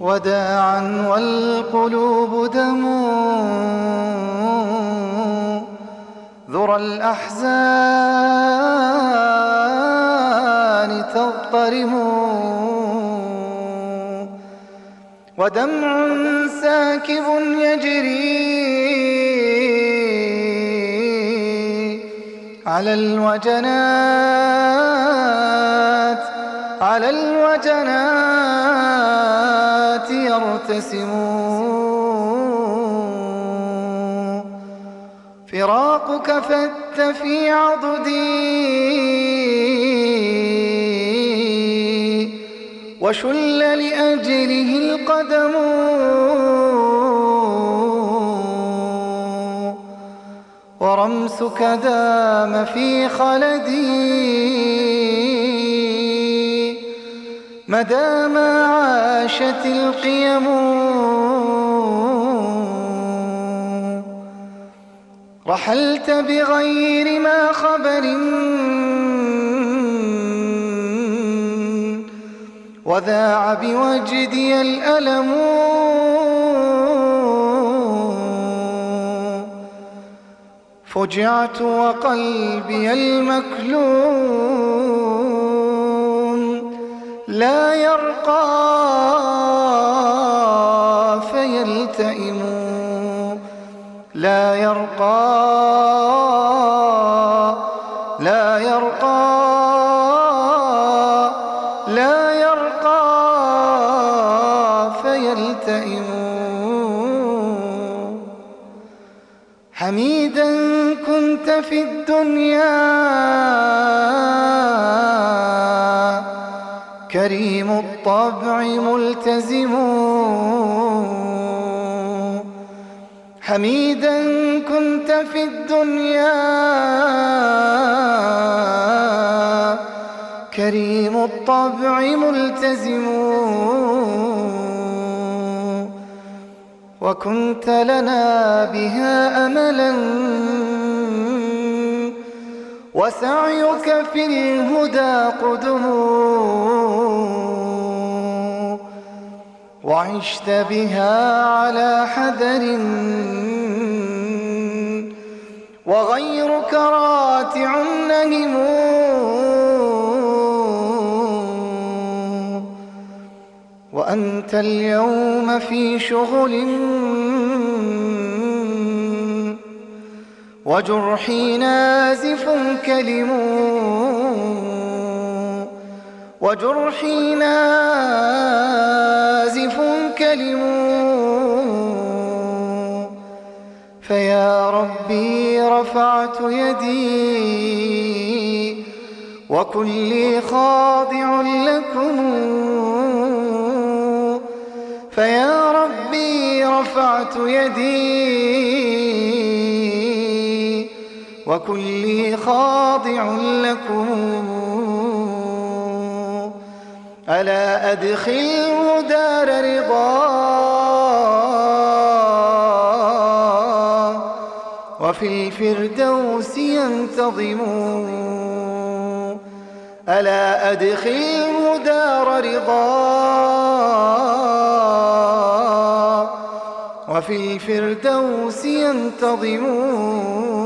وداعا والقلوب دم. ذرى الأحزان تضطرم ودمع ساكب يجري على الوجنات على الوجنات. يرتسم فراقك فت في عضدي وشل لأجله القدم. ورمسك دام في خلدي. ما عاشت القيم. رحلت بغير ما خبر. وذاع بوجدي الألم. فجعت وقلبي المكلوم لا يرقى فيلتئم لا يرقى لا يرقى لا يرقى فيلتئم حميدا كنت في الدنيا كريم الطبع ملتزم. حميدا كنت في الدنيا. كريم الطبع ملتزم. وكنت لنا بها أملا. وسعيك في الهدى قدم. وعشت بها على حذر وغيرك راتع نهم وأنت اليوم في شغل وجرحي نازف كلم وجرحي نازف كلم فيا ربي رفعت يدي وكلي خاضع لكم. فيا ربي رفعت يدي وكلي خاضع لكم. ألا أدخله دار رضا؟ وفي الفردوس ينتظم. ألا أدخله دار رضا؟ وفي الفردوس ينتظمون